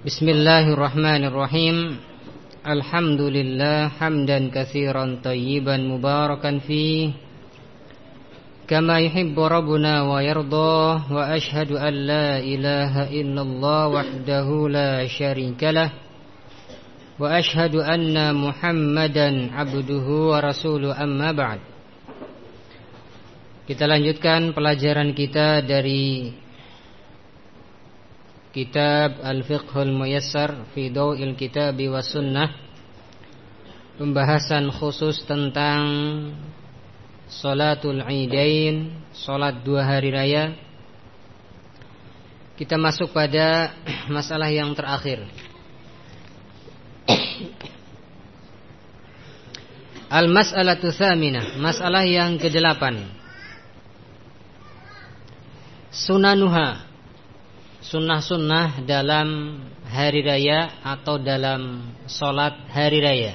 Bismillahirrahmanirrahim. Alhamdulillah hamdan katsiran tayyiban mubarakan fi kama yuhibbu rabbuna wa yarda wa ashhadu an la ilaha illallah wahdahu la syarikalah wa ashhadu anna muhammadan abduhu wa rasuluhu amma Kita lanjutkan pelajaran kita dari Kitab Al-Fiqhul Muyassar Fi Daw'il Kitab wa Sunnah. Pembahasan khusus tentang Salatul Idain Salat dua hari raya. Kita masuk pada masalah yang terakhir. Al-Mas'alatu Thaminah Masalah yang kedelapan. Sunanuha Sunnah-sunnah dalam hari raya Atau dalam solat hari raya.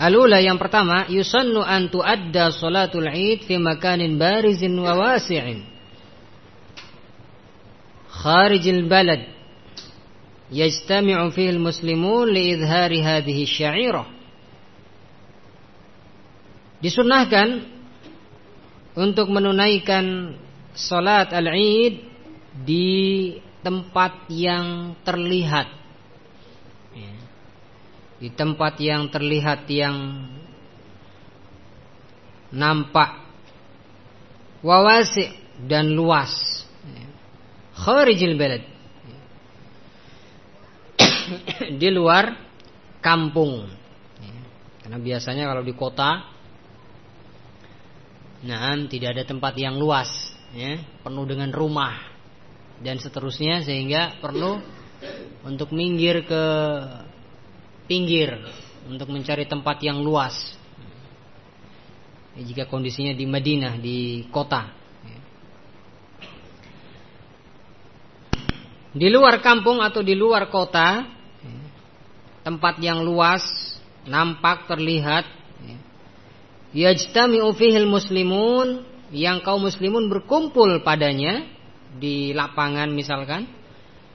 Alula yang pertama Yusannu an tuadda solatul id Fi makanin barizin wa wasi'in. Kharijil balad Yajtami'u fihi muslimun Liidhari hadhihi syairah Disunahkan untuk menunaikan sholat al-id di tempat yang terlihat. Di tempat yang terlihat yang nampak wawasi dan luas. Kharijil balad. di luar kampung. Karena biasanya kalau di kota Nah, tidak ada tempat yang luas, ya, penuh dengan rumah dan seterusnya sehingga perlu untuk minggir ke pinggir untuk mencari tempat yang luas. Ya, jika kondisinya di Madinah di kota. Di luar kampung atau di luar kota, tempat yang luas, nampak, terlihat, yajtami'u fihil muslimun yang kaum muslimun berkumpul padanya di lapangan misalkan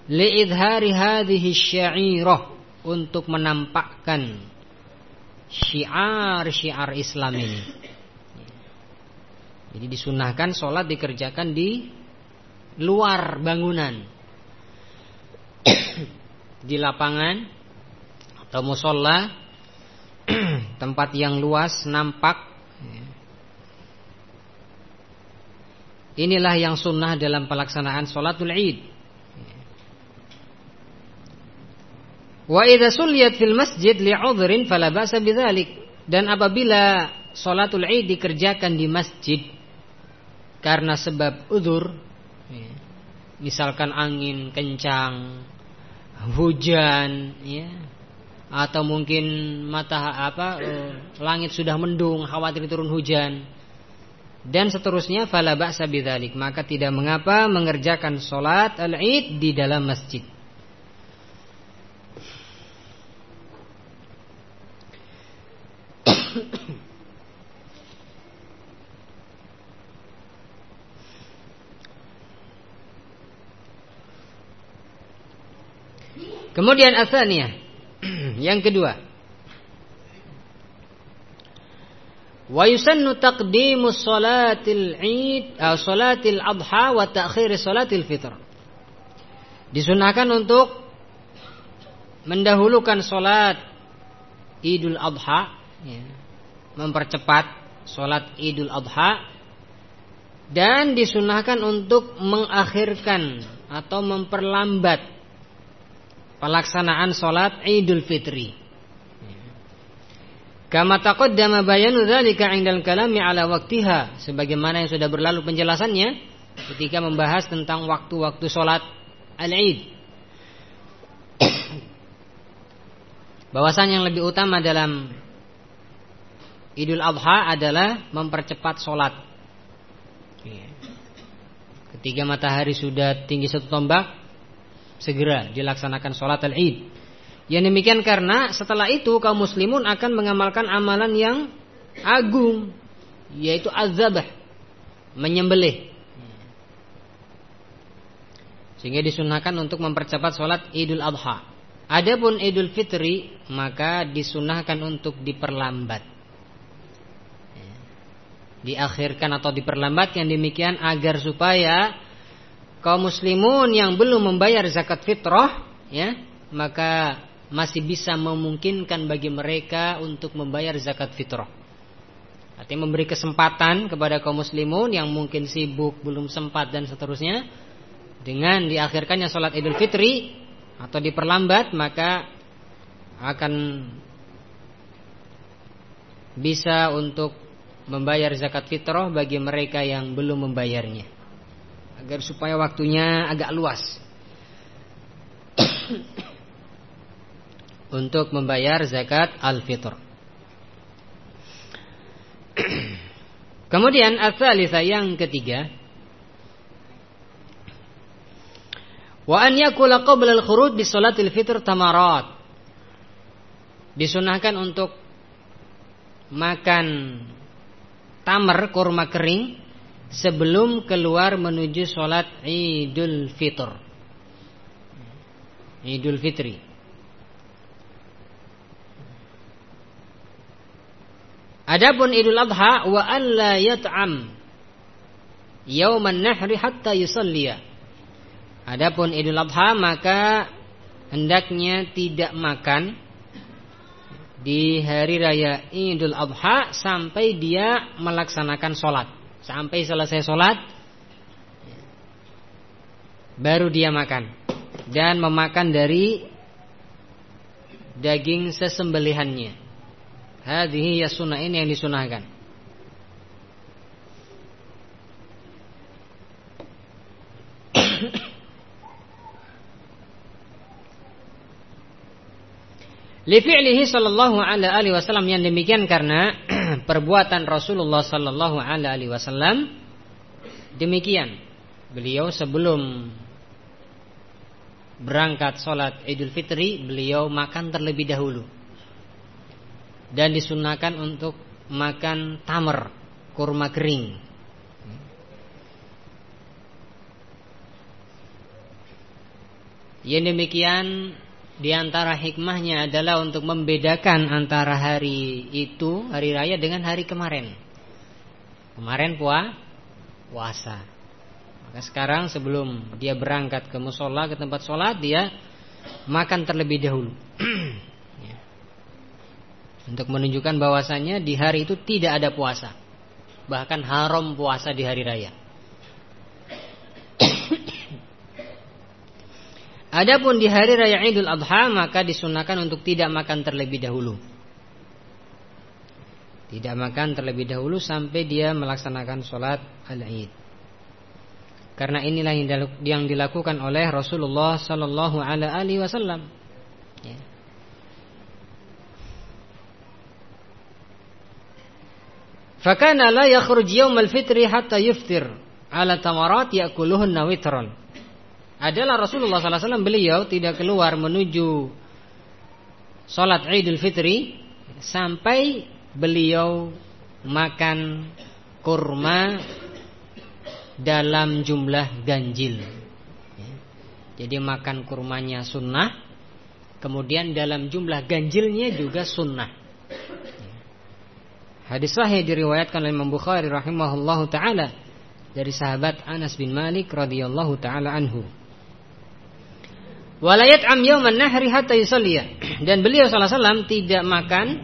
li'idhari hadhihi syairah untuk menampakkan syiar-syiar Islam ini. Jadi disunahkan sholat dikerjakan di luar bangunan. di lapangan atau musola tempat yang luas nampak. Inilah yang sunnah dalam pelaksanaan sholatul id Wa idza sulliyat fil masjid li'udhrin fala ba'sa bidzalik. Dan apabila sholatul id dikerjakan di masjid karena sebab udur misalkan angin kencang hujan ya atau mungkin mata apa langit sudah mendung khawatir turun hujan. Dan seterusnya fala ba'sa bidzalik. Maka tidak mengapa mengerjakan salat al-id di dalam masjid. Kemudian asalnya yang kedua. Wa yusannu taqdimu salatil Id atau salatil Adha wa ta'khir salatil Fitr. Disunahkan untuk mendahulukan salat Idul Adha ya, mempercepat salat Idul Adha dan disunahkan untuk mengakhirkan atau memperlambat pelaksanaan sholat Idul Fitri. Kama taqaddama bayanu dzalika 'indal kalami 'ala waktiha sebagaimana yang sudah berlalu penjelasannya ketika membahas tentang waktu-waktu sholat Al-Id. Bahwasan yang lebih utama dalam Idul Adha adalah mempercepat sholat. Ketika matahari sudah tinggi satu tombak, segera dilaksanakan sholat al-id. Yang demikian karena setelah itu kaum muslimun akan mengamalkan amalan yang agung yaitu azabah menyembelih. Sehingga disunahkan untuk mempercepat sholat Idul Adha. Adapun Idul Fitri maka disunahkan untuk diperlambat. Diakhirkan atau diperlambat yang demikian agar supaya kaum muslimun yang belum membayar zakat fitrah ya, maka masih bisa memungkinkan bagi mereka untuk membayar zakat fitrah. Artinya memberi kesempatan kepada kaum muslimun yang mungkin sibuk, belum sempat dan seterusnya dengan diakhirkannya sholat idul fitri atau diperlambat maka akan bisa untuk membayar zakat fitrah bagi mereka yang belum membayarnya agar supaya waktunya agak luas untuk membayar zakat al-fitr. Kemudian asal yang ketiga Wa an yakula qabla al-khuruj bi salatil fitr tamarat. Disunahkan untuk makan tamar kurma kering sebelum keluar menuju salat Idul Fitr. Idul Fitri. Adapun Idul Adha wa an la yat'am yauman nahri hatta yusalliya. Adapun Idul Adha maka hendaknya tidak makan di hari raya Idul Adha sampai dia melaksanakan sholat. Sampai selesai sholat baru dia makan dan memakan dari daging sesembelihannya. Hadhihi ya sunnah ini yang disunahkan. Li fi'lihi sallallahu alaihi wasallam yang demikian karena perbuatan Rasulullah sallallahu alaihi wasallam demikian. Beliau sebelum berangkat sholat Idul Fitri, beliau makan terlebih dahulu. Dan disunahkan untuk makan tamar, kurma kering. Yang demikian di antara hikmahnya adalah untuk membedakan antara hari itu, hari raya dengan hari kemarin. Kemarin puah, puasa. Maka sekarang sebelum dia berangkat ke musola ke tempat sholat dia makan terlebih dahulu. ya. Untuk menunjukkan bahwasannya di hari itu tidak ada puasa. Bahkan haram puasa di hari raya. Adapun di hari raya Idul Adha maka disunahkan untuk tidak makan terlebih dahulu. Tidak makan terlebih dahulu sampai dia melaksanakan sholat al-Id. Karena inilah yang dilakukan oleh Rasulullah Sallallahu Alaihi Wasallam. Ya. Fakana la yakhruj yawm al-fitri hatta yuftir ala tamarat yakuluhunna witran adalah Rasulullah SAW beliau tidak keluar menuju sholat Idul Fitri sampai beliau makan kurma dalam jumlah ganjil. Jadi makan kurmanya sunnah, kemudian dalam jumlah ganjilnya juga sunnah. Hadis sahih diriwayatkan oleh Imam Bukhari rahimahullahu taala dari sahabat Anas bin Malik radhiyallahu taala anhu. Walayat am yauman nahri hatta yusalliya. Dan beliau salam tidak makan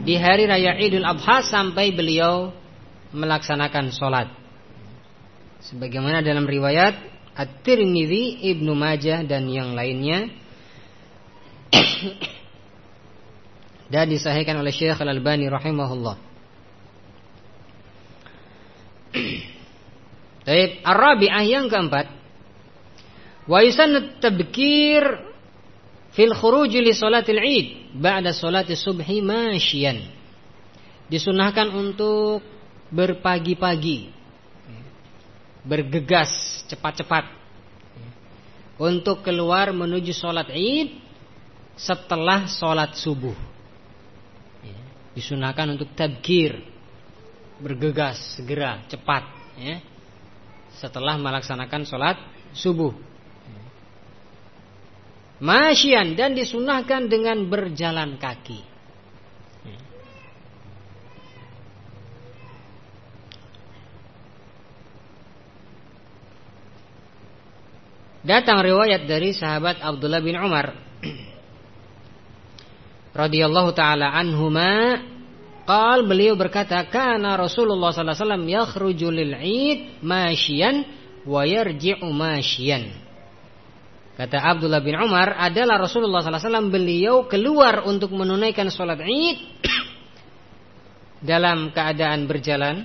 di hari raya Idul Adha sampai beliau melaksanakan sholat. Sebagaimana dalam riwayat At-Tirmidzi, Ibnu Majah dan yang lainnya. dan disahihkan oleh Syekh Al-Albani rahimahullah. Baik, Ar-Rabi'ah yang keempat Wa yusannu tabkir fil khuruj li salatil Id ba'da salati subhi masyian. Disunahkan untuk berpagi-pagi. Bergegas cepat-cepat. Untuk keluar menuju salat Id setelah salat subuh. Disunahkan untuk tabkir. Bergegas, segera, cepat. ya, setelah melaksanakan sholat subuh. Masyian dan disunahkan dengan berjalan kaki. Datang riwayat dari sahabat Abdullah bin Umar radhiyallahu taala anhuma qal beliau berkata kana Rasulullah sallallahu alaihi wasallam yakhruju lil masyian wa yarji'u masyian Kata Abdullah bin Umar adalah Rasulullah wasallam beliau keluar untuk menunaikan sholat Id dalam keadaan berjalan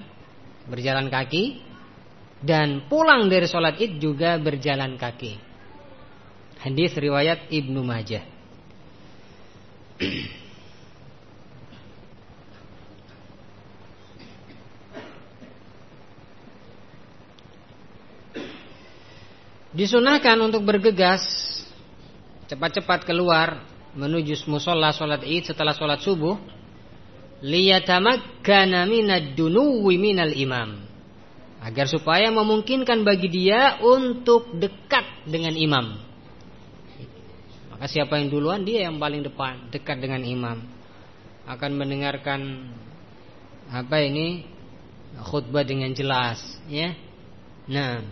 berjalan kaki dan pulang dari sholat id juga berjalan kaki. Hadis riwayat Ibnu Majah. Disunahkan untuk bergegas cepat-cepat keluar menuju musola sholat id setelah sholat subuh liyatamakkana minad dunuwi minal imam agar supaya memungkinkan bagi dia untuk dekat dengan imam. Maka siapa yang duluan dia yang paling depan, dekat dengan imam. Akan mendengarkan apa ini khutbah dengan jelas, ya. Nah,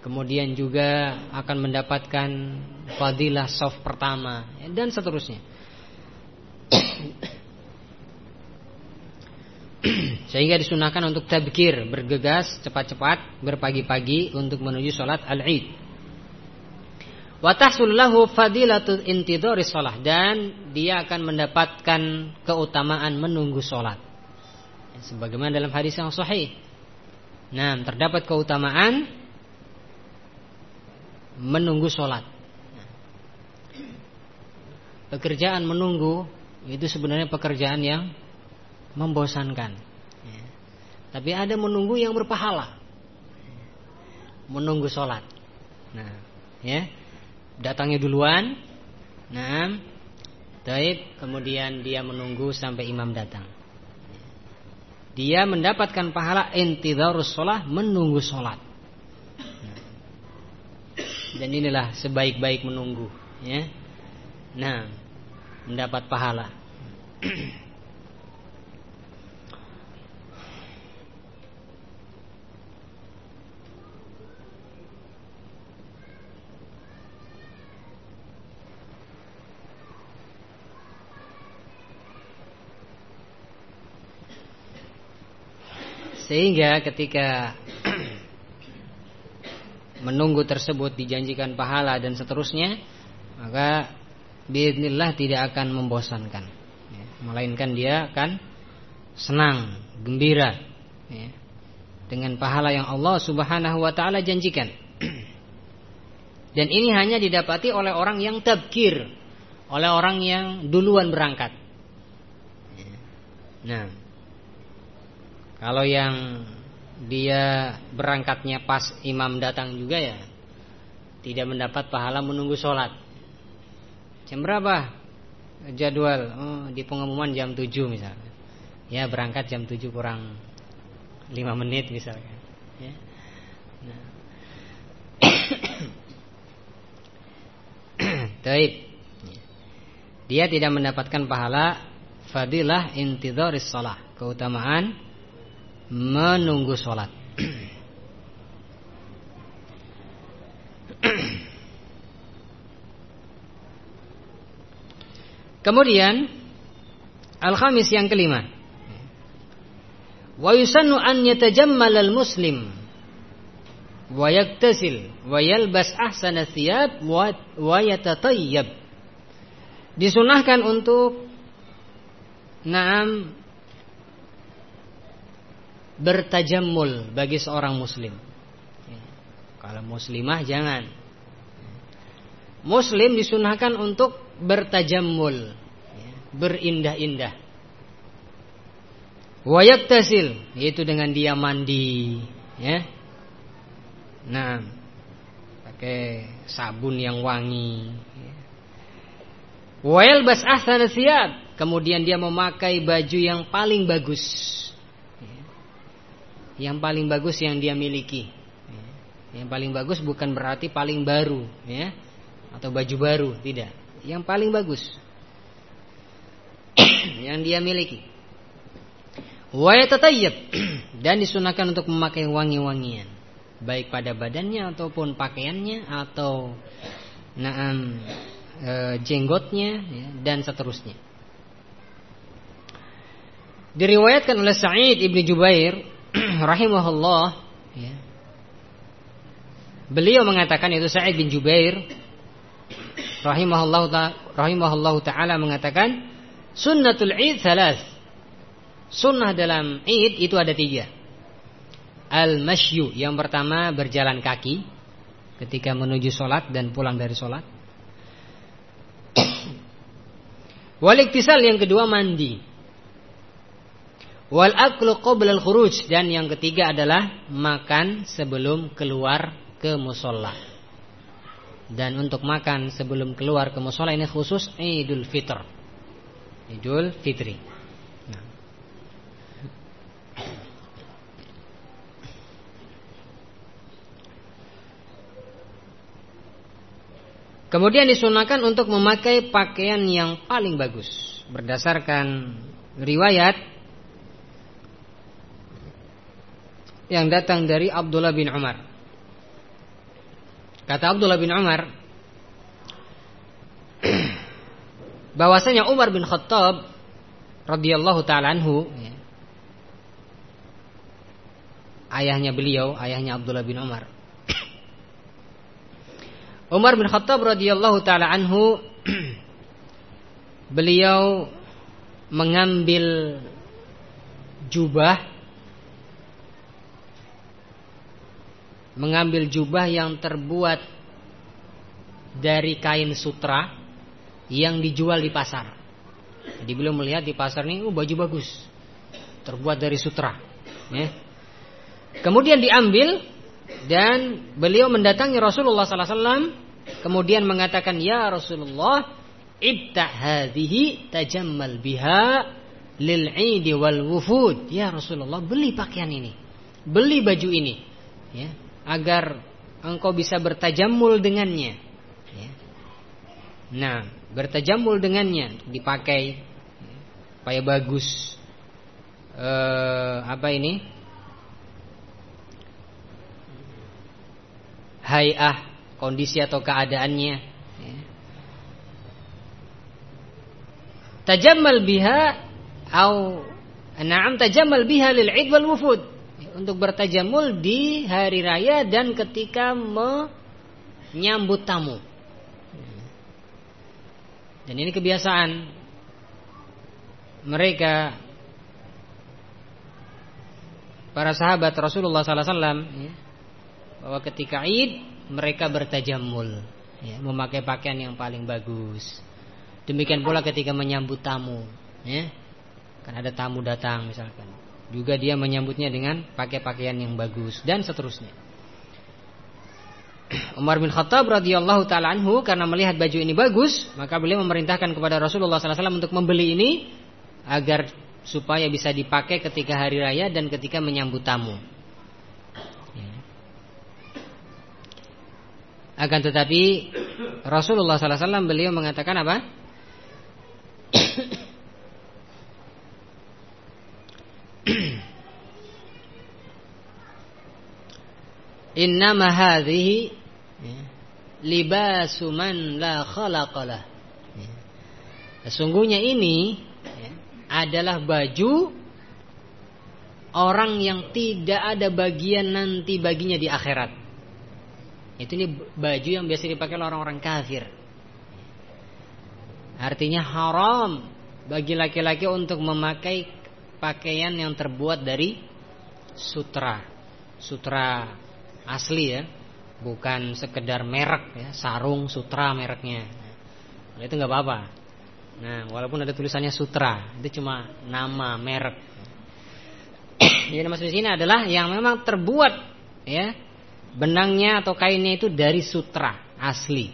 kemudian juga akan mendapatkan fadilah soft pertama dan seterusnya. Sehingga disunahkan untuk tabkir, bergegas cepat-cepat berpagi-pagi untuk menuju sholat al-Id. Wa tahsullahu fadilatul intidhari sholat dan dia akan mendapatkan keutamaan menunggu sholat. Sebagaimana dalam hadis yang sahih. Nah, terdapat keutamaan menunggu sholat. Pekerjaan menunggu itu sebenarnya pekerjaan yang membosankan. Tapi ada menunggu yang berpahala. Menunggu sholat. Nah, ya, datangnya duluan. Nah, taib. Kemudian dia menunggu sampai imam datang. Dia mendapatkan pahala intidharus sholat, menunggu sholat. Dan inilah sebaik-baik menunggu. Ya. Nah, mendapat pahala. Sehingga ketika menunggu tersebut dijanjikan pahala dan seterusnya, maka bismillah tidak akan membosankan. Ya, melainkan dia akan senang, gembira ya, dengan pahala yang Allah Subhanahu wa taala janjikan. Dan ini hanya didapati oleh orang yang tabkir, oleh orang yang duluan berangkat. Ya. Nah, kalau yang dia berangkatnya pas imam datang juga ya tidak mendapat pahala menunggu sholat. Jam berapa? Jadwal oh, di pengumuman jam 7 misalnya. Ya berangkat jam 7 kurang 5 menit misalnya. Ya. Nah. Dia tidak mendapatkan pahala fadilah intidharis shalah, keutamaan menunggu sholat. Kemudian al-khamis yang kelima. Wa yusannu an yatajammal al-muslim wa yaktasil wa yalbas ahsana thiyab wa yatatayyab. Disunahkan untuk Naam bertajamul bagi seorang muslim. Kalau muslimah jangan. Muslim disunahkan untuk bertajamul, berindah-indah. Wayak tasil, yaitu dengan dia mandi, ya. Nah, pakai sabun yang wangi. Wayal bas ahsan kemudian dia memakai baju yang paling bagus yang paling bagus yang dia miliki. Yang paling bagus bukan berarti paling baru, ya, atau baju baru, tidak. Yang paling bagus yang dia miliki. Wa dan disunahkan untuk memakai wangi-wangian, baik pada badannya ataupun pakaiannya atau naam e, jenggotnya ya, dan seterusnya. Diriwayatkan oleh Sa'id ibni Jubair rahimahullah ya, Beliau mengatakan itu Sa'id bin Jubair rahimahullah rahimahullah taala mengatakan sunnatul Id salas. Sunnah dalam Id itu ada tiga. Al-masyu yang pertama berjalan kaki ketika menuju sholat dan pulang dari sholat. Waliktisal yang kedua mandi. Wal aklu qabla al khuruj dan yang ketiga adalah makan sebelum keluar ke musola. Dan untuk makan sebelum keluar ke musola ini khusus Idul Fitr. Idul Fitri. Nah. Kemudian disunahkan untuk memakai pakaian yang paling bagus berdasarkan riwayat yang datang dari Abdullah bin Umar. Kata Abdullah bin Umar bahwasanya Umar bin Khattab radhiyallahu taala anhu ya, ayahnya beliau, ayahnya Abdullah bin Umar Umar bin Khattab radhiyallahu taala anhu beliau mengambil jubah mengambil jubah yang terbuat dari kain sutra yang dijual di pasar. Jadi beliau melihat di pasar ini, oh baju bagus, terbuat dari sutra. Ya. Kemudian diambil dan beliau mendatangi Rasulullah sallallahu alaihi wasallam kemudian mengatakan ya Rasulullah ibta hadhihi tajammal biha lil wal wufud ya Rasulullah beli pakaian ini beli baju ini ya agar engkau bisa bertajamul dengannya ya. nah bertajamul dengannya dipakai supaya bagus eh, apa ini hayah, kondisi atau keadaannya. Ya. Tajammal biha au na'am tajammal biha lil 'id wal wufud. Untuk bertajamul di hari raya dan ketika menyambut tamu. Dan ini kebiasaan mereka para sahabat Rasulullah sallallahu alaihi wasallam ya, bahwa ketika Id mereka bertajamul, ya, memakai pakaian yang paling bagus. Demikian pula ketika menyambut tamu, ya. Kan ada tamu datang misalkan. Juga dia menyambutnya dengan pakai pakaian yang bagus dan seterusnya. Umar bin Khattab radhiyallahu taala anhu karena melihat baju ini bagus, maka beliau memerintahkan kepada Rasulullah SAW untuk membeli ini agar supaya bisa dipakai ketika hari raya dan ketika menyambut tamu. Akan tetapi Rasulullah SAW beliau mengatakan apa? Inna hadhihi libasu man la khalaqalah. Ya. Sesungguhnya ini adalah baju orang yang tidak ada bagian nanti baginya di akhirat. Itu ini baju yang biasa dipakai oleh orang-orang kafir. Artinya haram bagi laki-laki untuk memakai pakaian yang terbuat dari sutra. Sutra asli ya, bukan sekedar merek ya, sarung sutra mereknya. Nah, itu nggak apa-apa. Nah, walaupun ada tulisannya sutra, itu cuma nama merek. Jadi maksud di sini adalah yang memang terbuat ya benangnya atau kainnya itu dari sutra asli.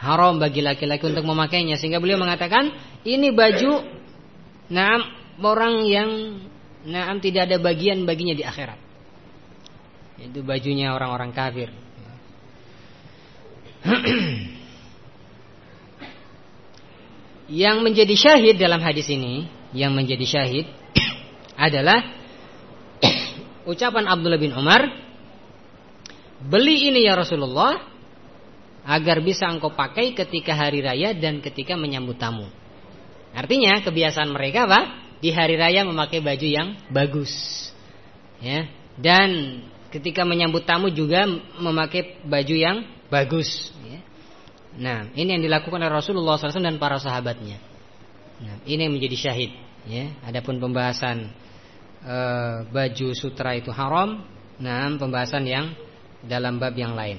Haram bagi laki-laki untuk memakainya sehingga beliau mengatakan ini baju nah orang yang nah tidak ada bagian baginya di akhirat. Itu bajunya orang-orang kafir. yang menjadi syahid dalam hadis ini, yang menjadi syahid adalah ucapan Abdullah bin Umar, "Beli ini ya Rasulullah agar bisa engkau pakai ketika hari raya dan ketika menyambut tamu." Artinya kebiasaan mereka apa? Di hari raya memakai baju yang bagus. Ya. Dan ketika menyambut tamu juga memakai baju yang bagus. Ya. Nah, ini yang dilakukan oleh Rasulullah SAW dan para sahabatnya. Nah, ini yang menjadi syahid. Ya. Adapun pembahasan e, baju sutra itu haram. Nah, pembahasan yang dalam bab yang lain.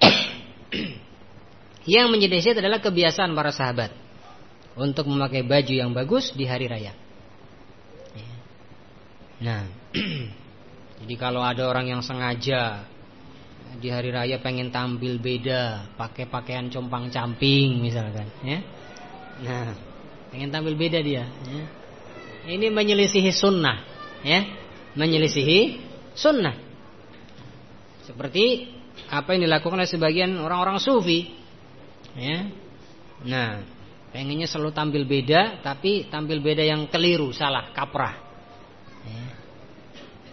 yang menjadi syahid adalah kebiasaan para sahabat untuk memakai baju yang bagus di hari raya. Ya. Nah, jadi kalau ada orang yang sengaja di hari raya pengen tampil beda, pakai pakaian compang-camping misalkan, ya. Nah, pengen tampil beda dia, ya. Ini menyelisihi sunnah, ya, menyelisihi sunnah. Seperti apa yang dilakukan oleh sebagian orang-orang sufi, ya. Nah, Pengennya selalu tampil beda Tapi tampil beda yang keliru Salah, kaprah. Ya.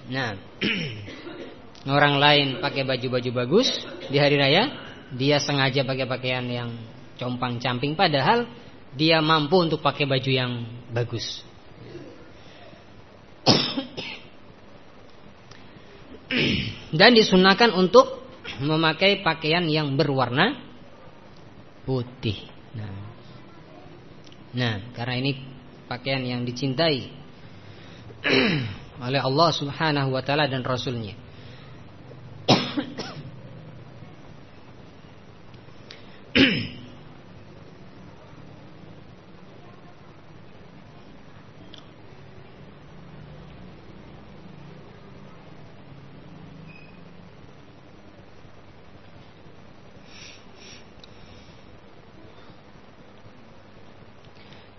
Nah Orang lain pakai baju-baju bagus Di hari raya Dia sengaja pakai pakaian yang Compang-camping Padahal dia mampu untuk pakai baju yang bagus. Dan disunahkan untuk Memakai pakaian yang berwarna Putih Nah karena ini pakaian yang dicintai oleh Allah Subhanahu wa taala dan rasulnya.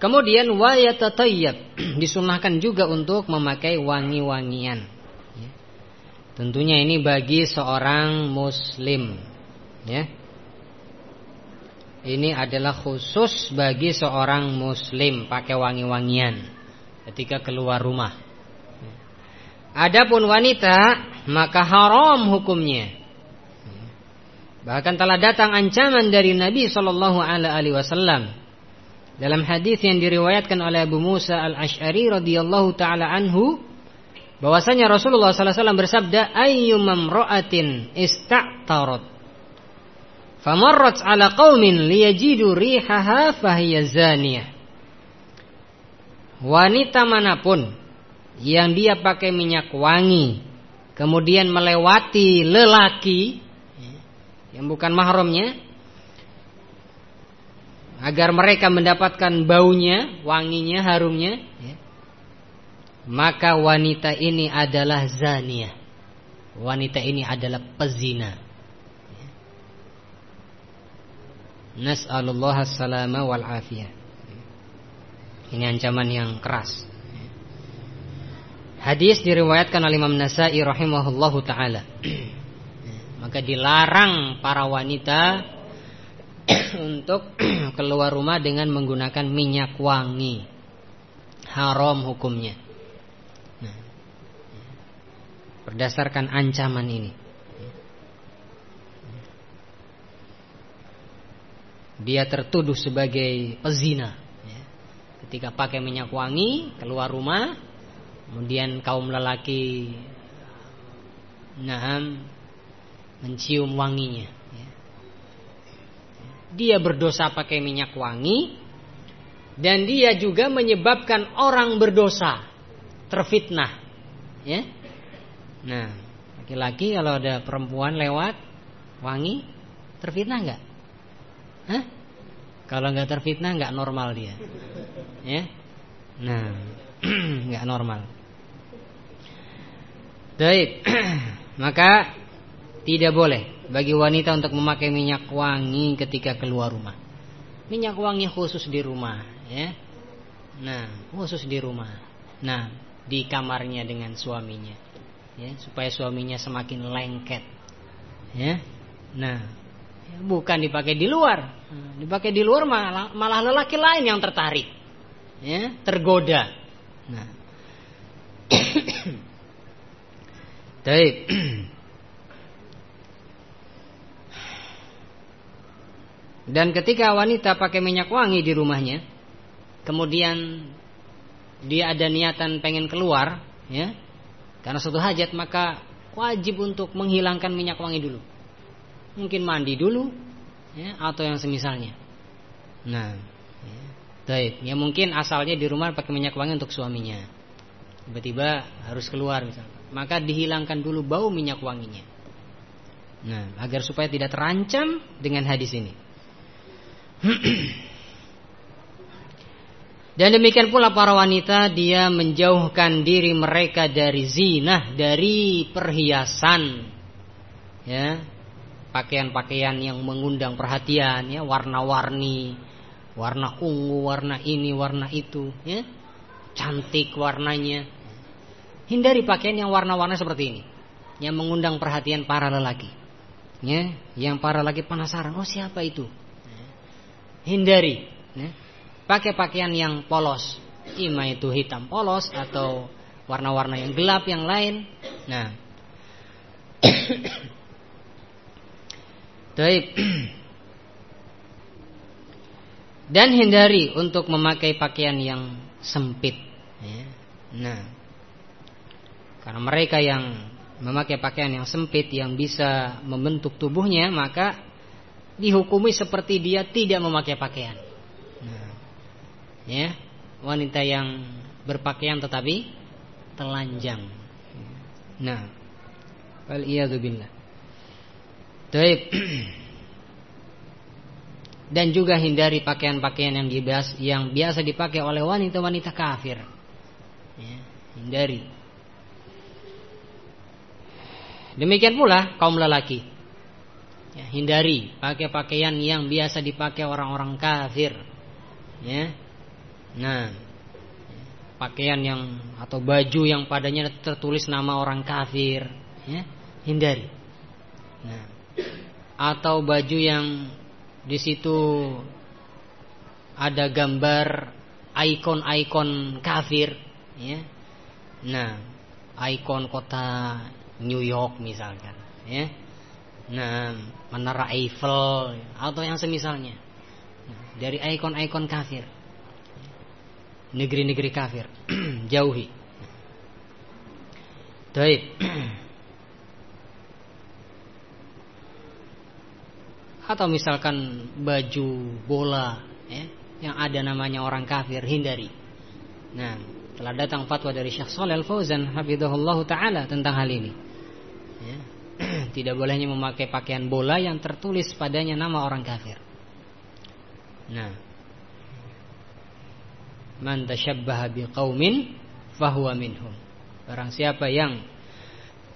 Kemudian wayatatayyab disunahkan juga untuk memakai wangi-wangian. Ya. Tentunya ini bagi seorang muslim. Ya. Ini adalah khusus bagi seorang muslim pakai wangi-wangian ketika keluar rumah. Ya. Adapun wanita maka haram hukumnya. Ya. Bahkan telah datang ancaman dari Nabi Shallallahu Alaihi Wasallam dalam hadis yang diriwayatkan oleh Abu Musa al-Ash'ari radhiyallahu taala anhu bahwasanya Rasulullah sallallahu alaihi wasallam bersabda ayyumam ra'atin ista'tarat. Famarrat ala qaumin liyajidu rihaha fahiya zaniyah. Wanita mana pun yang dia pakai minyak wangi kemudian melewati lelaki yang bukan mahramnya agar mereka mendapatkan baunya, wanginya, harumnya, ya, maka wanita ini adalah zania. Wanita ini adalah pezina. Ya. Nas'alullah salama wal afiyah. Ini ancaman yang keras. Hadis diriwayatkan oleh Imam Nasai rahimahullahu taala. Maka dilarang para wanita untuk keluar rumah dengan menggunakan minyak wangi. Haram hukumnya. Nah, berdasarkan ancaman ini. Dia tertuduh sebagai pezina. Ketika pakai minyak wangi keluar rumah, kemudian kaum lelaki nah mencium wanginya dia berdosa pakai minyak wangi. Dan dia juga menyebabkan orang berdosa terfitnah. Ya? Nah laki-laki kalau ada perempuan lewat wangi terfitnah nggak? Hah? kalau nggak terfitnah nggak normal dia. Ya? Nah nggak normal. Baik, maka tidak boleh bagi wanita untuk memakai minyak wangi ketika keluar rumah. Minyak wangi khusus di rumah, ya. Nah, khusus di rumah. Nah, di kamarnya dengan suaminya ya supaya suaminya semakin lengket ya nah bukan dipakai di luar nah, dipakai di luar malah malah lelaki lain yang tertarik ya tergoda nah Baik Dan ketika wanita pakai minyak wangi di rumahnya, kemudian dia ada niatan pengen keluar, ya, karena suatu hajat maka wajib untuk menghilangkan minyak wangi dulu. Mungkin mandi dulu, ya, atau yang semisalnya. Nah, ya, baik, ya mungkin asalnya di rumah pakai minyak wangi untuk suaminya, tiba-tiba harus keluar misalnya, maka dihilangkan dulu bau minyak wanginya. Nah, agar supaya tidak terancam dengan hadis ini. Dan demikian pula para wanita dia menjauhkan diri mereka dari zina, dari perhiasan. Ya. Pakaian-pakaian yang mengundang perhatian ya, warna-warni, warna ungu, warna ini, warna itu, ya. Cantik warnanya. Hindari pakaian yang warna-warna seperti ini, yang mengundang perhatian para lelaki. Ya, yang para lelaki penasaran, oh siapa itu? Hindari ya. pakai pakaian yang polos ima itu hitam polos atau warna-warna yang gelap yang lain nah Taib. Dan hindari untuk memakai pakaian yang sempit. Ya. Nah, karena mereka yang memakai pakaian yang sempit yang bisa membentuk tubuhnya, maka dihukumi seperti dia tidak memakai pakaian. Nah, ya, wanita yang berpakaian tetapi telanjang. Nah, wal billah. Taib. Dan juga hindari pakaian-pakaian yang biasa, yang biasa dipakai oleh wanita-wanita kafir. Ya, hindari. Demikian pula kaum lelaki ya, hindari pakai pakaian yang biasa dipakai orang-orang kafir. Ya. Nah pakaian yang atau baju yang padanya tertulis nama orang kafir. Ya hindari. Nah atau baju yang di situ ada gambar ikon-ikon kafir. Ya. Nah ikon kota New York misalkan. Ya Nah, menara Eiffel atau yang semisalnya. Dari ikon-ikon kafir. Negeri-negeri kafir. Jauhi. Baik. atau misalkan baju bola ya, yang ada namanya orang kafir hindari. Nah, telah datang fatwa dari Syekh Shalal Fauzan hafizahullah taala tentang hal ini. Ya, tidak bolehnya memakai pakaian bola yang tertulis padanya nama orang kafir. Nah, man tashabbaha biqaumin fahuwa minhum. Barang siapa yang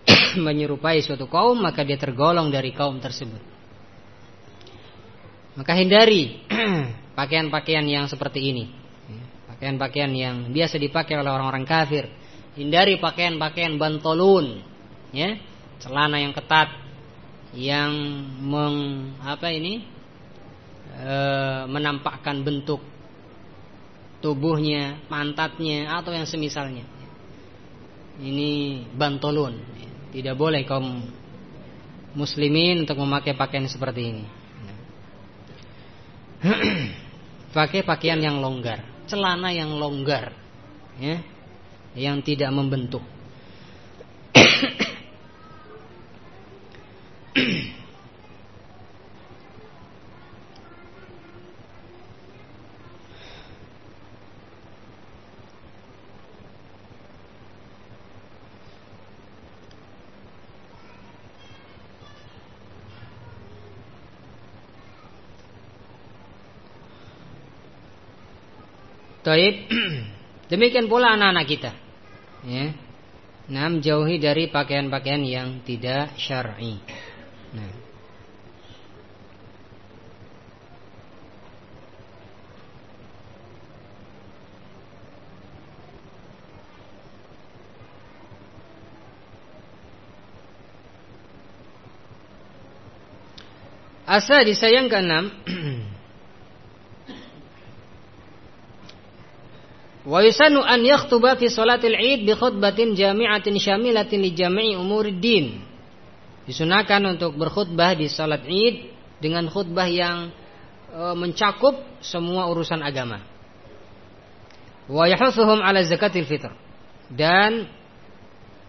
menyerupai suatu kaum maka dia tergolong dari kaum tersebut. Maka hindari pakaian-pakaian yang seperti ini. Pakaian-pakaian yang biasa dipakai oleh orang-orang kafir. Hindari pakaian-pakaian bantolun, ya celana yang ketat yang meng, apa ini e, menampakkan bentuk tubuhnya, pantatnya atau yang semisalnya. Ini bantolun. Tidak boleh kaum muslimin untuk memakai pakaian seperti ini. Pakai pakaian yang longgar, celana yang longgar, ya, yang tidak membentuk. Taib. Demikian pula anak-anak kita. Ya. Nah, menjauhi dari pakaian-pakaian yang tidak syar'i. Nah. Asa disayangkan enam. Wa yusanu an yakhtuba fi salatil Id bi khutbatin jami'atin syamilatin li jami'i umuriddin. Disunahkan untuk berkhutbah di salat Id dengan khutbah yang e, mencakup semua urusan agama. Wa yahuthuhum ala zakatil fitr dan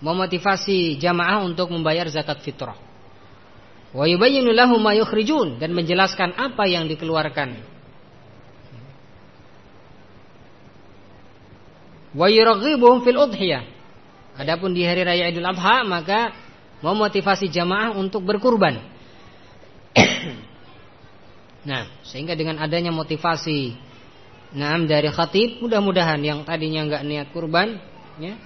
memotivasi jamaah untuk membayar zakat fitrah. Wa yubayyinu lahum ma yukhrijun dan menjelaskan apa yang dikeluarkan wa yuraghibuhum fil udhiyah. Adapun di hari raya Idul Adha maka memotivasi jamaah untuk berkurban. nah, sehingga dengan adanya motivasi nah dari khatib mudah-mudahan yang tadinya enggak niat kurban ya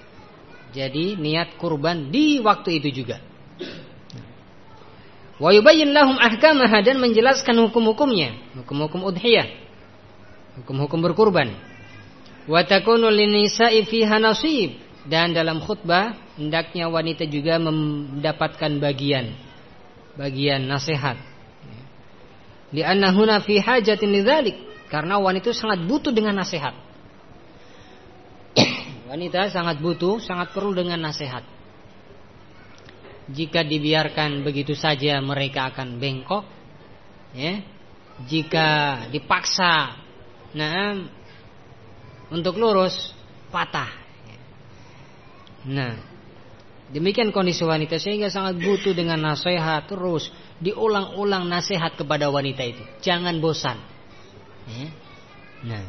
jadi niat kurban di waktu itu juga. Wa yubayyin lahum ahkamaha dan menjelaskan hukum-hukumnya, hukum-hukum udhiyah. Hukum-hukum berkurban. Wa takunu linisa'i nasib dan dalam khutbah hendaknya wanita juga mendapatkan bagian bagian nasihat. Lianna huna fi hajatin lidzalik karena wanita sangat butuh dengan nasihat. wanita sangat butuh, sangat perlu dengan nasihat. Jika dibiarkan begitu saja mereka akan bengkok ya. Jika dipaksa nah untuk lurus patah. Nah, demikian kondisi wanita sehingga sangat butuh dengan nasihat terus diulang-ulang nasihat kepada wanita itu. Jangan bosan. Ya. Nah,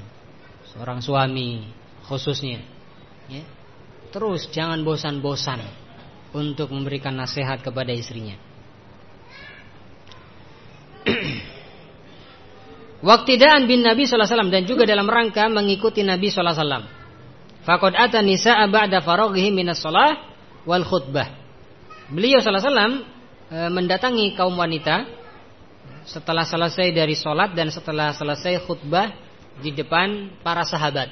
seorang suami khususnya, ya, terus jangan bosan-bosan untuk memberikan nasihat kepada istrinya. Waktidaan bin Nabi SAW dan juga dalam rangka mengikuti Nabi SAW. Fakod ata nisa'a ba'da faraghihi minas salah wal khutbah. Beliau SAW e, mendatangi kaum wanita setelah selesai dari sholat dan setelah selesai khutbah di depan para sahabat.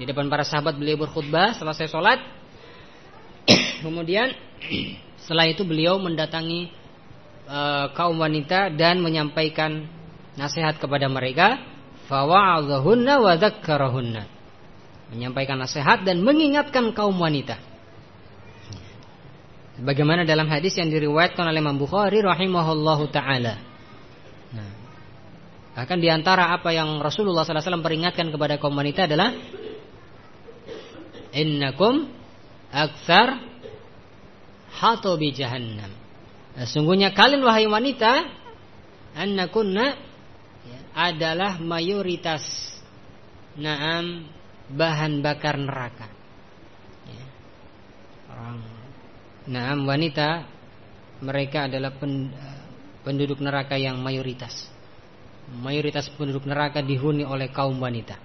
Di depan para sahabat beliau berkhutbah selesai sholat. Kemudian setelah itu beliau mendatangi e, kaum wanita dan menyampaikan nasihat kepada mereka fawa'adhahunna wa dzakkarahunna menyampaikan nasihat dan mengingatkan kaum wanita. Bagaimana dalam hadis yang diriwayatkan oleh Imam Bukhari rahimahullahu taala. Nah bahkan di antara apa yang Rasulullah SAW peringatkan kepada kaum wanita adalah innakum aktsar hatobi jahannam. Nah, sungguhnya kalian wahai wanita annakunna adalah mayoritas naam bahan bakar neraka. Ya. Orang naam wanita mereka adalah penduduk neraka yang mayoritas. Mayoritas penduduk neraka dihuni oleh kaum wanita.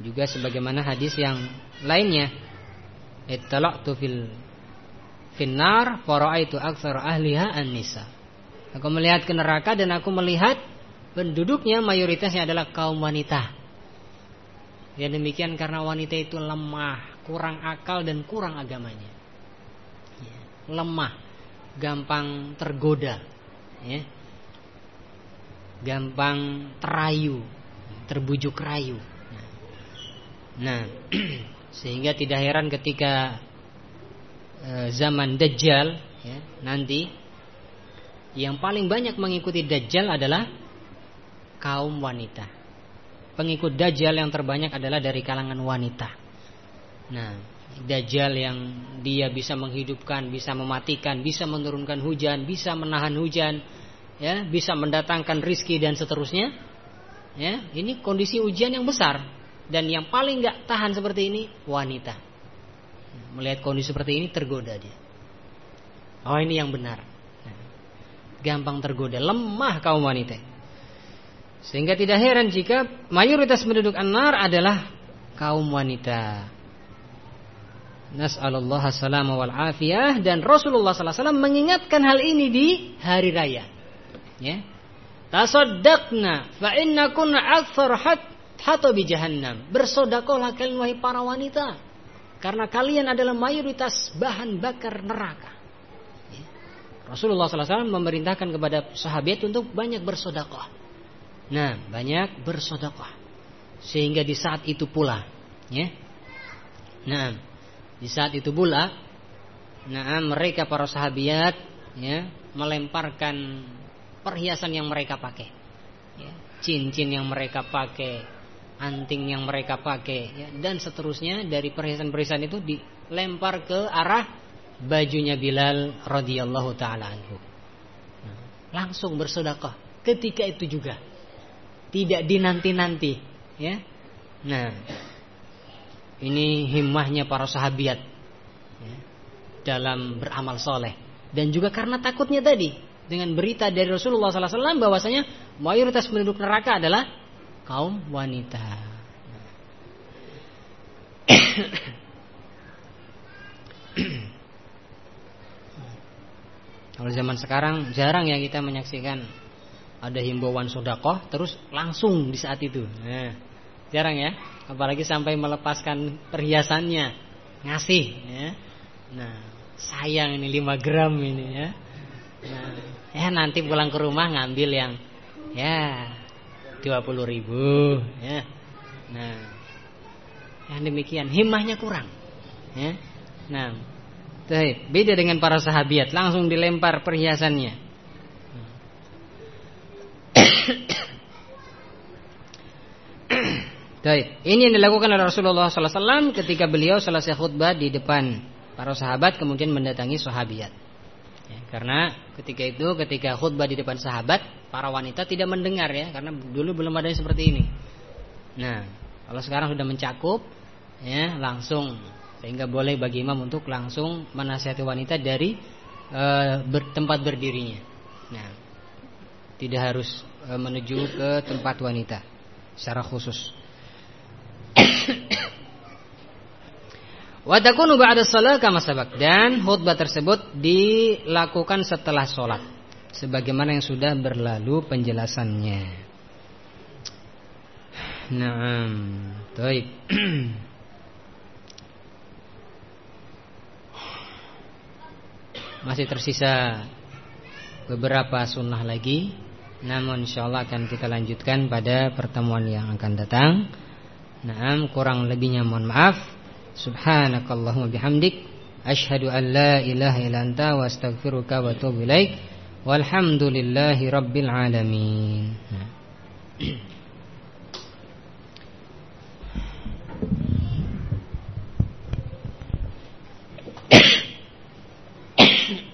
Juga sebagaimana hadis yang lainnya, ittalaqtu fil finnar faraitu aktsar ahliha an-nisa. Aku melihat ke neraka dan aku melihat penduduknya mayoritasnya adalah kaum wanita. Ya demikian karena wanita itu lemah, kurang akal dan kurang agamanya. Ya, lemah, gampang tergoda, ya. gampang terayu, terbujuk rayu. Nah, sehingga tidak heran ketika e, zaman Dajjal ya, nanti yang paling banyak mengikuti Dajjal adalah kaum wanita. Pengikut Dajjal yang terbanyak adalah dari kalangan wanita. Nah, Dajjal yang dia bisa menghidupkan, bisa mematikan, bisa menurunkan hujan, bisa menahan hujan, ya, bisa mendatangkan rizki dan seterusnya. Ya, ini kondisi ujian yang besar dan yang paling nggak tahan seperti ini wanita. Melihat kondisi seperti ini tergoda dia. Oh ini yang benar. Nah, gampang tergoda, lemah kaum wanita. Sehingga tidak heran jika mayoritas penduduk An-Nar adalah kaum wanita. Nas'alullah salama wal afiyah dan Rasulullah sallallahu alaihi wasallam mengingatkan hal ini di hari raya. Ya. Tasaddaqna fa innakunna aktsar hatta bi jahannam. Bersedekahlah kalian wahai para wanita karena kalian adalah mayoritas bahan bakar neraka. Ya. Rasulullah SAW memerintahkan kepada sahabat untuk banyak bersodakoh. Nah, banyak bersodakoh. Sehingga di saat itu pula, ya. Nah, di saat itu pula, nah mereka para sahabiat, ya, melemparkan perhiasan yang mereka pakai, ya, cincin yang mereka pakai, anting yang mereka pakai, ya, dan seterusnya dari perhiasan-perhiasan itu dilempar ke arah bajunya Bilal radhiyallahu taala anhu. Nah, langsung bersedekah ketika itu juga. Tidak dinanti-nanti, ya. Nah, ini himmahnya para sahabiat ya, dalam beramal soleh dan juga karena takutnya tadi dengan berita dari Rasulullah SAW bahwasanya mayoritas penduduk neraka adalah kaum wanita. Kalau zaman sekarang jarang ya kita menyaksikan ada himbauan sodakoh terus langsung di saat itu. Nah, jarang ya, apalagi sampai melepaskan perhiasannya ngasih. Ya. Nah, sayang ini 5 gram ini ya. Nah, ya nanti pulang ke rumah ngambil yang ya 20 ribu ya. Nah, yang demikian himmahnya kurang. Ya. Nah, Baik, beda dengan para sahabat, langsung dilempar perhiasannya. Baik, ini yang dilakukan oleh Rasulullah SAW ketika beliau selesai khutbah di depan para sahabat kemudian mendatangi sahabiat. Ya, karena ketika itu ketika khutbah di depan sahabat para wanita tidak mendengar ya karena dulu belum ada yang seperti ini. Nah, kalau sekarang sudah mencakup ya langsung sehingga boleh bagi imam untuk langsung menasihati wanita dari e, ber, tempat berdirinya. Nah, tidak harus e, menuju ke tempat wanita secara khusus. Wadakunu ba'da salat kama sabak dan khutbah tersebut dilakukan setelah sholat sebagaimana yang sudah berlalu penjelasannya. Nah, baik. Masih tersisa beberapa sunnah lagi namun insyaAllah akan kita lanjutkan pada pertemuan yang akan datang. Naam kurang lebihnya mohon maaf. Subhanakallahumma bihamdik. Ashadu an la ilaha ilanta wa astaghfiruka wa tubu ilaik. Walhamdulillahi rabbil alamin. Nah.